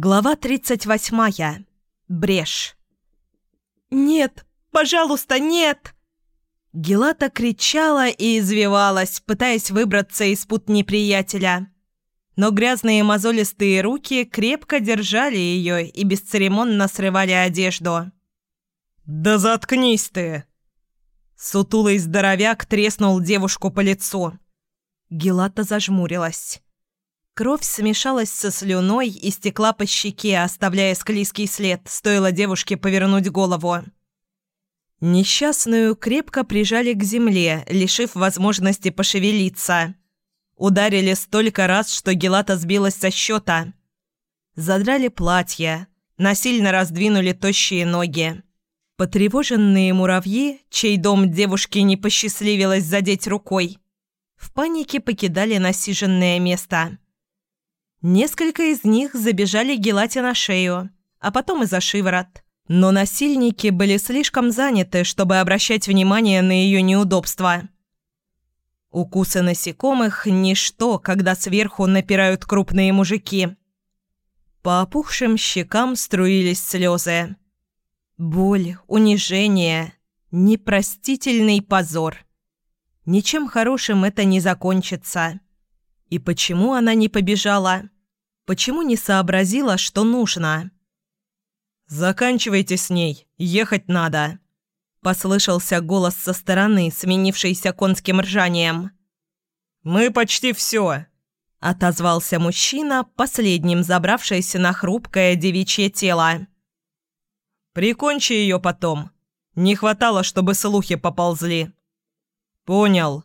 Глава 38. Брешь. «Нет! Пожалуйста, нет!» Гелата кричала и извивалась, пытаясь выбраться из пут неприятеля. Но грязные мозолистые руки крепко держали ее и бесцеремонно срывали одежду. «Да заткнись ты!» Сутулый здоровяк треснул девушку по лицу. Гелата зажмурилась. Кровь смешалась со слюной и стекла по щеке, оставляя склизкий след, стоило девушке повернуть голову. Несчастную крепко прижали к земле, лишив возможности пошевелиться. Ударили столько раз, что Гелата сбилась со счета. Задрали платье, насильно раздвинули тощие ноги. Потревоженные муравьи, чей дом девушке не посчастливилось задеть рукой, в панике покидали насиженное место. Несколько из них забежали Гелате на шею, а потом и за шиворот. Но насильники были слишком заняты, чтобы обращать внимание на ее неудобства. Укусы насекомых – ничто, когда сверху напирают крупные мужики. По опухшим щекам струились слезы. Боль, унижение, непростительный позор. Ничем хорошим это не закончится. И почему она не побежала? Почему не сообразила, что нужно? «Заканчивайте с ней, ехать надо», – послышался голос со стороны, сменившийся конским ржанием. «Мы почти все», – отозвался мужчина, последним забравшийся на хрупкое девичье тело. «Прикончи ее потом. Не хватало, чтобы слухи поползли». «Понял»,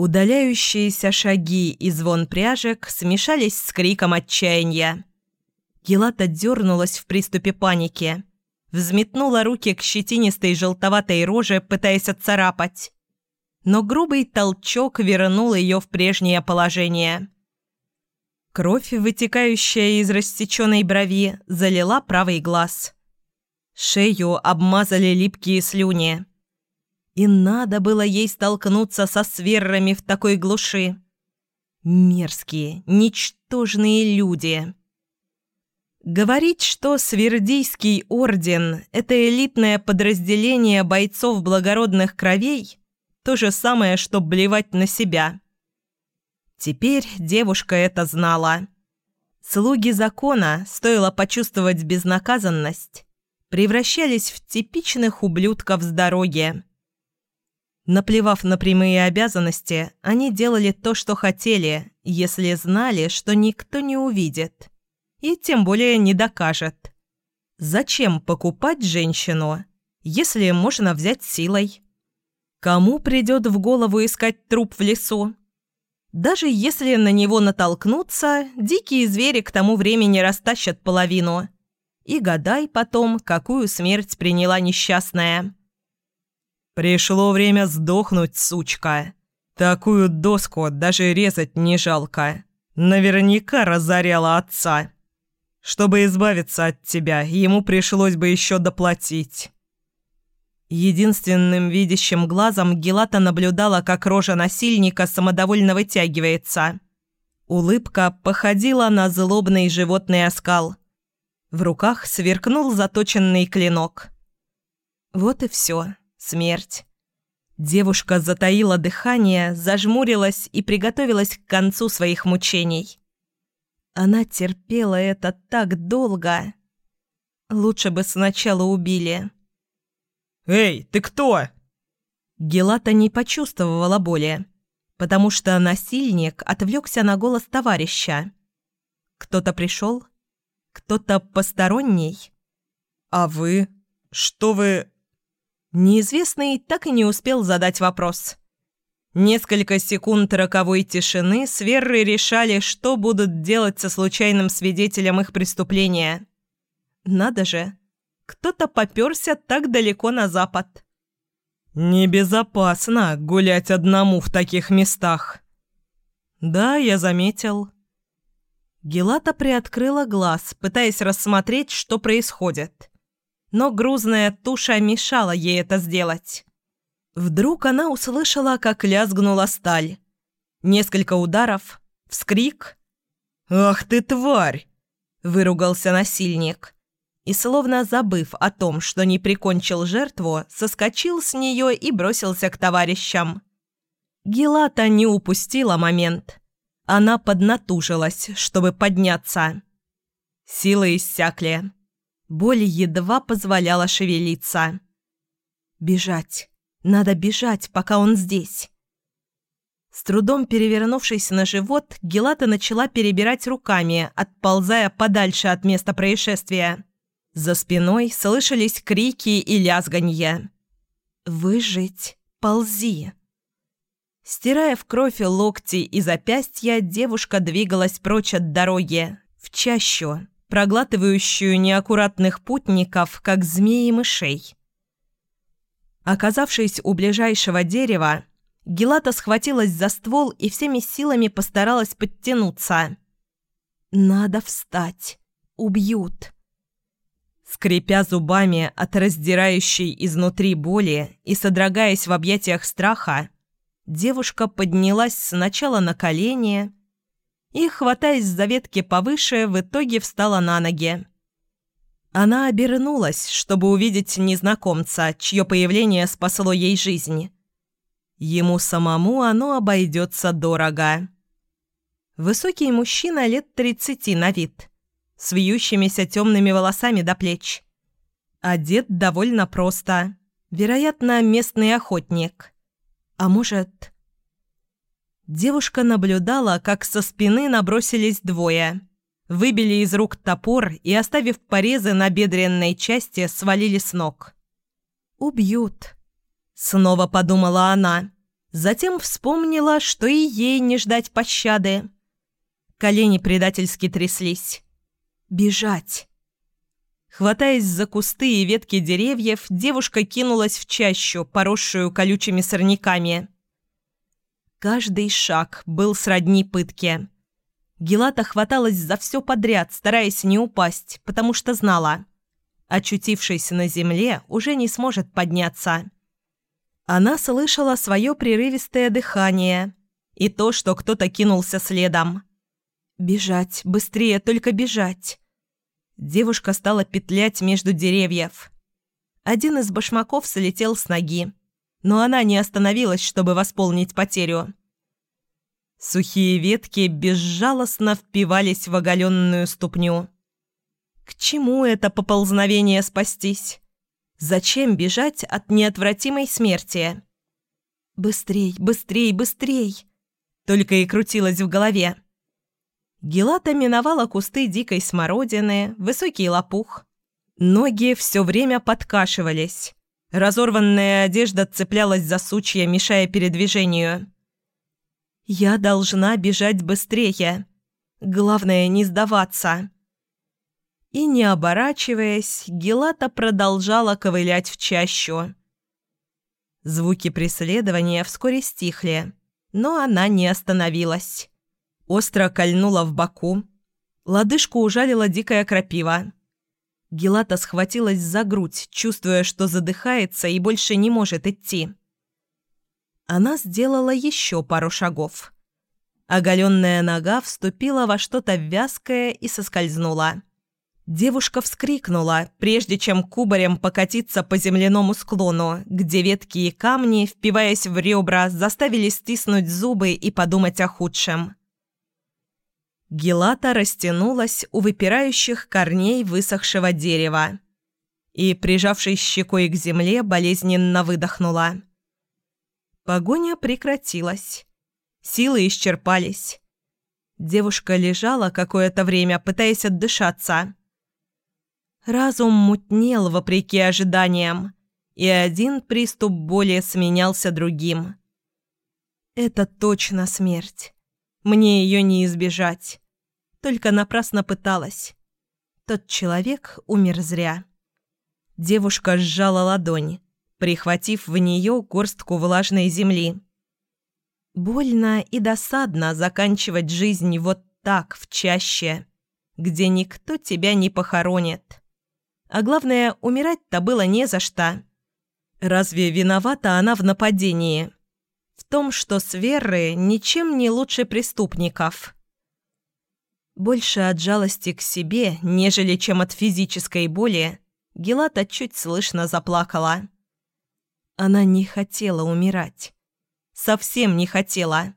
Удаляющиеся шаги и звон пряжек смешались с криком отчаяния. Гелата дернулась в приступе паники. Взметнула руки к щетинистой желтоватой роже, пытаясь отцарапать. Но грубый толчок вернул ее в прежнее положение. Кровь, вытекающая из рассеченной брови, залила правый глаз. Шею обмазали липкие слюни. И надо было ей столкнуться со сверрами в такой глуши. Мерзкие, ничтожные люди. Говорить, что Свердийский орден – это элитное подразделение бойцов благородных кровей – то же самое, что блевать на себя. Теперь девушка это знала. Слуги закона, стоило почувствовать безнаказанность, превращались в типичных ублюдков с дороги. Наплевав на прямые обязанности, они делали то, что хотели, если знали, что никто не увидит. И тем более не докажет. Зачем покупать женщину, если можно взять силой? Кому придет в голову искать труп в лесу? Даже если на него натолкнуться, дикие звери к тому времени растащат половину. И гадай потом, какую смерть приняла несчастная. Пришло время сдохнуть, сучка. Такую доску даже резать не жалко. Наверняка разоряла отца. Чтобы избавиться от тебя, ему пришлось бы еще доплатить». Единственным видящим глазом Гелата наблюдала, как рожа насильника самодовольно вытягивается. Улыбка походила на злобный животный оскал. В руках сверкнул заточенный клинок. Вот и все. Смерть. Девушка затаила дыхание, зажмурилась и приготовилась к концу своих мучений. Она терпела это так долго. Лучше бы сначала убили. «Эй, ты кто?» Гелата не почувствовала боли, потому что насильник отвлекся на голос товарища. Кто-то пришел? Кто-то посторонний? «А вы? Что вы...» Неизвестный так и не успел задать вопрос. Несколько секунд роковой тишины сверры решали, что будут делать со случайным свидетелем их преступления. Надо же, кто-то попёрся так далеко на запад. «Небезопасно гулять одному в таких местах». «Да, я заметил». Гелата приоткрыла глаз, пытаясь рассмотреть, что происходит но грузная туша мешала ей это сделать. Вдруг она услышала, как лязгнула сталь. Несколько ударов, вскрик. «Ах ты, тварь!» – выругался насильник. И, словно забыв о том, что не прикончил жертву, соскочил с нее и бросился к товарищам. Гелата не упустила момент. Она поднатужилась, чтобы подняться. Силы иссякли. Боль едва позволяла шевелиться. Бежать. Надо бежать, пока он здесь. С трудом перевернувшись на живот, Гелата начала перебирать руками, отползая подальше от места происшествия. За спиной слышались крики и лязганье. «Выжить! Ползи!» Стирая в кровь локти и запястья, девушка двигалась прочь от дороги, в чащу, проглатывающую неаккуратных путников, как змеи мышей. Оказавшись у ближайшего дерева, Гелата схватилась за ствол и всеми силами постаралась подтянуться. «Надо встать. Убьют». Скрипя зубами от раздирающей изнутри боли и содрогаясь в объятиях страха, девушка поднялась сначала на колени и, хватаясь за ветки повыше, в итоге встала на ноги. Она обернулась, чтобы увидеть незнакомца, чье появление спасло ей жизнь. Ему самому оно обойдется дорого. Высокий мужчина лет тридцати на вид, с вьющимися темными волосами до плеч. Одет довольно просто. Вероятно, местный охотник. А может... Девушка наблюдала, как со спины набросились двое. Выбили из рук топор и, оставив порезы на бедренной части, свалили с ног. «Убьют», Снова подумала она. Затем вспомнила, что и ей не ждать пощады. Колени предательски тряслись. «Бежать!» Хватаясь за кусты и ветки деревьев, девушка кинулась в чащу, поросшую колючими сорняками. Каждый шаг был сродни пытке. Гелата хваталась за все подряд, стараясь не упасть, потому что знала. Очутившись на земле, уже не сможет подняться. Она слышала свое прерывистое дыхание и то, что кто-то кинулся следом. «Бежать, быстрее, только бежать!» Девушка стала петлять между деревьев. Один из башмаков слетел с ноги, но она не остановилась, чтобы восполнить потерю. Сухие ветки безжалостно впивались в оголенную ступню. К чему это поползновение спастись? Зачем бежать от неотвратимой смерти? «Быстрей, быстрей, быстрей!» Только и крутилось в голове. Гелата миновала кусты дикой смородины, высокий лопух. Ноги все время подкашивались. Разорванная одежда цеплялась за сучья, мешая передвижению. «Я должна бежать быстрее. Главное, не сдаваться». И, не оборачиваясь, Гелата продолжала ковылять в чащу. Звуки преследования вскоре стихли, но она не остановилась. Остро кольнула в боку. Лодыжку ужалила дикая крапива. Гелата схватилась за грудь, чувствуя, что задыхается и больше не может идти. Она сделала еще пару шагов. Оголенная нога вступила во что-то вязкое и соскользнула. Девушка вскрикнула, прежде чем кубарем покатиться по земляному склону, где ветки и камни, впиваясь в ребра, заставили стиснуть зубы и подумать о худшем. Гелата растянулась у выпирающих корней высохшего дерева и, прижавшись щекой к земле, болезненно выдохнула. Погоня прекратилась. Силы исчерпались. Девушка лежала какое-то время, пытаясь отдышаться. Разум мутнел вопреки ожиданиям, и один приступ боли сменялся другим. «Это точно смерть. Мне ее не избежать. Только напрасно пыталась. Тот человек умер зря». Девушка сжала ладонь, прихватив в нее горстку влажной земли. Больно и досадно заканчивать жизнь вот так, в чаще, где никто тебя не похоронит. А главное, умирать-то было не за что. Разве виновата она в нападении? В том, что сверры ничем не лучше преступников. Больше от жалости к себе, нежели чем от физической боли, Гелата чуть слышно заплакала. Она не хотела умирать. Совсем не хотела.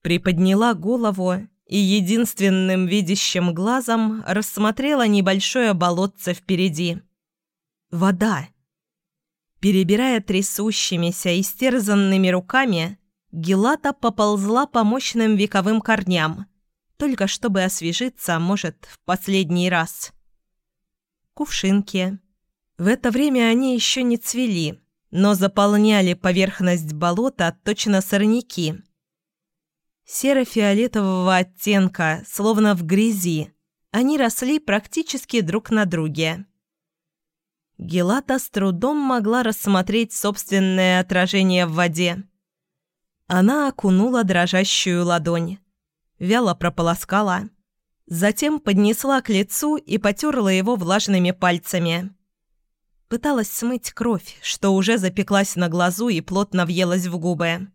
Приподняла голову и единственным видящим глазом рассмотрела небольшое болотце впереди. Вода. Перебирая трясущимися, истерзанными руками, Гелата поползла по мощным вековым корням, только чтобы освежиться, может, в последний раз. Кувшинки. В это время они еще не цвели, но заполняли поверхность болота точно сорняки. Серо-фиолетового оттенка, словно в грязи, они росли практически друг на друге. Гелата с трудом могла рассмотреть собственное отражение в воде. Она окунула дрожащую ладонь вяло прополоскала, затем поднесла к лицу и потерла его влажными пальцами. Пыталась смыть кровь, что уже запеклась на глазу и плотно въелась в губы.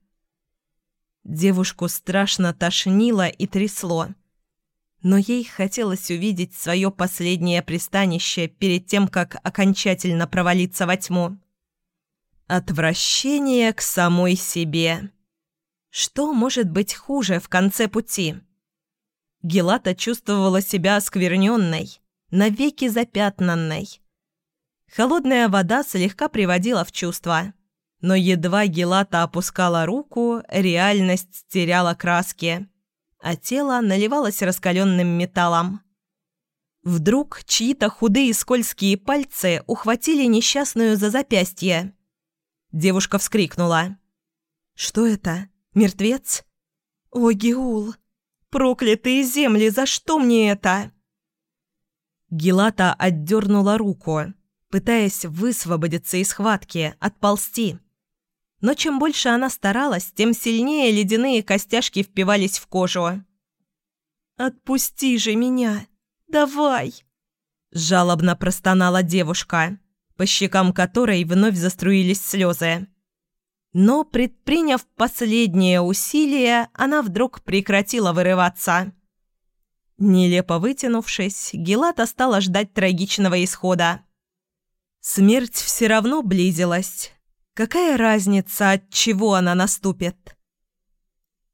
Девушку страшно тошнило и трясло, но ей хотелось увидеть свое последнее пристанище перед тем, как окончательно провалиться во тьму. Отвращение к самой себе. Что может быть хуже в конце пути? Гелата чувствовала себя оскверненной, навеки запятнанной. Холодная вода слегка приводила в чувство, но едва Гелата опускала руку, реальность теряла краски, а тело наливалось раскаленным металлом. Вдруг чьи-то худые скользкие пальцы ухватили несчастную за запястье. Девушка вскрикнула. «Что это?» Мертвец? О, Геул! Проклятые земли, за что мне это? Гелата отдернула руку, пытаясь высвободиться из схватки, отползти. Но чем больше она старалась, тем сильнее ледяные костяшки впивались в кожу. «Отпусти же меня! Давай!» Жалобно простонала девушка, по щекам которой вновь заструились слезы. Но, предприняв последнее усилие, она вдруг прекратила вырываться. Нелепо вытянувшись, Гелата стала ждать трагичного исхода. Смерть все равно близилась. Какая разница, от чего она наступит?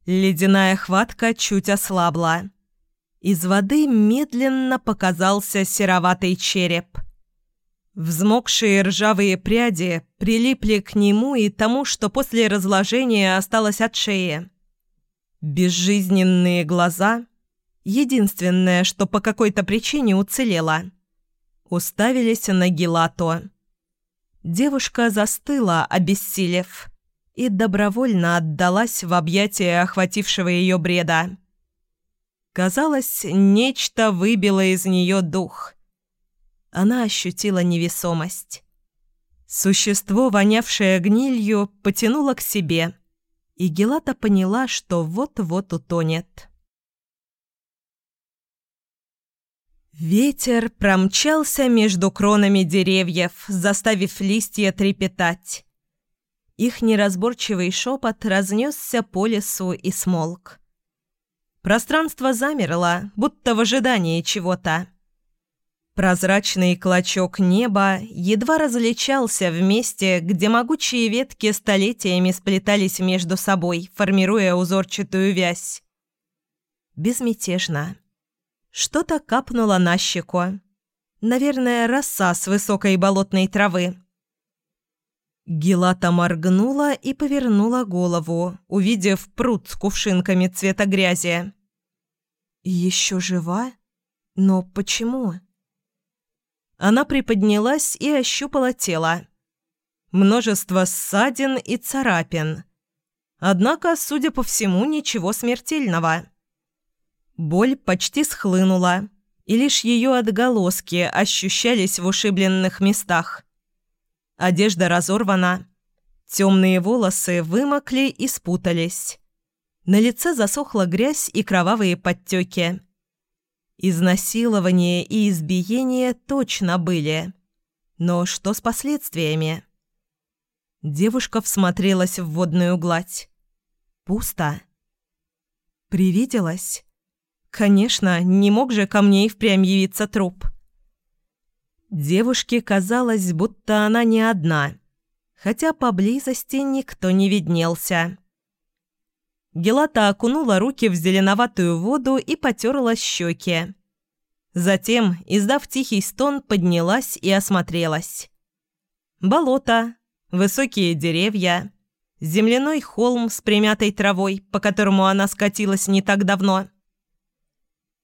Ледяная хватка чуть ослабла. Из воды медленно показался сероватый череп. Взмокшие ржавые пряди прилипли к нему и тому, что после разложения осталось от шеи. Безжизненные глаза — единственное, что по какой-то причине уцелело — уставились на Гелато. Девушка застыла, обессилев, и добровольно отдалась в объятия охватившего ее бреда. Казалось, нечто выбило из нее дух — она ощутила невесомость. Существо, вонявшее гнилью, потянуло к себе, и Гелата поняла, что вот-вот утонет. Ветер промчался между кронами деревьев, заставив листья трепетать. Их неразборчивый шепот разнесся по лесу и смолк. Пространство замерло, будто в ожидании чего-то. Прозрачный клочок неба едва различался в месте, где могучие ветки столетиями сплетались между собой, формируя узорчатую вязь. Безмятежно. Что-то капнуло на щеку. Наверное, роса с высокой болотной травы. Гелата моргнула и повернула голову, увидев пруд с кувшинками цвета грязи. «Еще жива? Но почему?» Она приподнялась и ощупала тело. Множество ссадин и царапин. Однако, судя по всему, ничего смертельного. Боль почти схлынула, и лишь ее отголоски ощущались в ушибленных местах. Одежда разорвана. Темные волосы вымокли и спутались. На лице засохла грязь и кровавые подтеки. Изнасилование и избиение точно были. Но что с последствиями? Девушка всмотрелась в водную гладь. Пусто. Привиделась. Конечно, не мог же ко мне и впрямь явиться труп. Девушке казалось, будто она не одна, хотя поблизости никто не виднелся. Гелата окунула руки в зеленоватую воду и потерла щеки. Затем, издав тихий стон, поднялась и осмотрелась. Болото, высокие деревья, земляной холм с примятой травой, по которому она скатилась не так давно.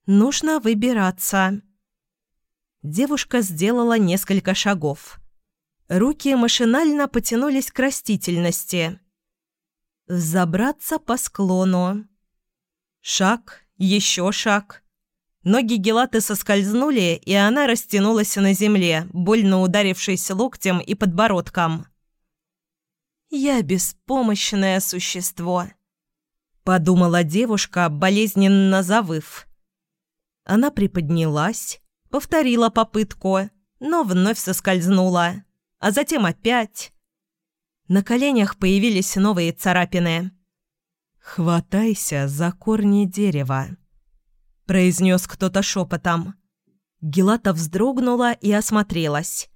Нужно выбираться. Девушка сделала несколько шагов. Руки машинально потянулись к растительности. Забраться по склону. Шаг, еще шаг. Ноги Гелаты соскользнули, и она растянулась на земле, больно ударившись локтем и подбородком. «Я беспомощное существо», — подумала девушка, болезненно завыв. Она приподнялась, повторила попытку, но вновь соскользнула, а затем опять. На коленях появились новые царапины. «Хватайся за корни дерева», произнес кто-то шепотом. Гелата вздрогнула и осмотрелась.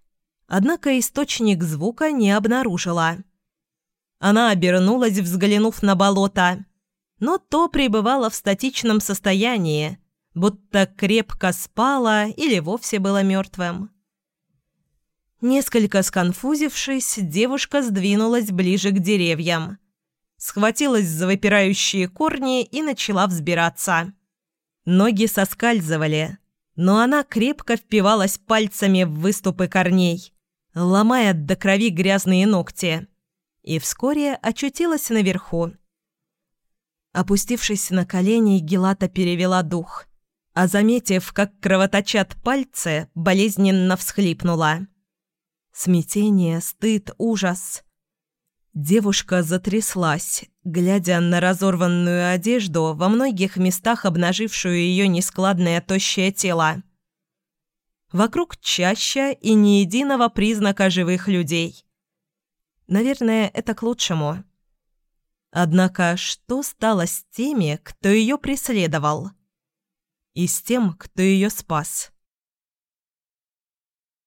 Однако источник звука не обнаружила. Она обернулась, взглянув на болото, но то пребывало в статичном состоянии, будто крепко спала или вовсе было мертвым. Несколько сконфузившись, девушка сдвинулась ближе к деревьям, схватилась за выпирающие корни и начала взбираться. Ноги соскальзывали, но она крепко впивалась пальцами в выступы корней, ломая до крови грязные ногти, и вскоре очутилась наверху. Опустившись на колени, Гелата перевела дух, а, заметив, как кровоточат пальцы, болезненно всхлипнула. Смятение, стыд, ужас. Девушка затряслась, глядя на разорванную одежду, во многих местах обнажившую ее нескладное тощее тело. Вокруг чаще и ни единого признака живых людей. Наверное, это к лучшему. Однако что стало с теми, кто ее преследовал? И с тем, кто ее спас?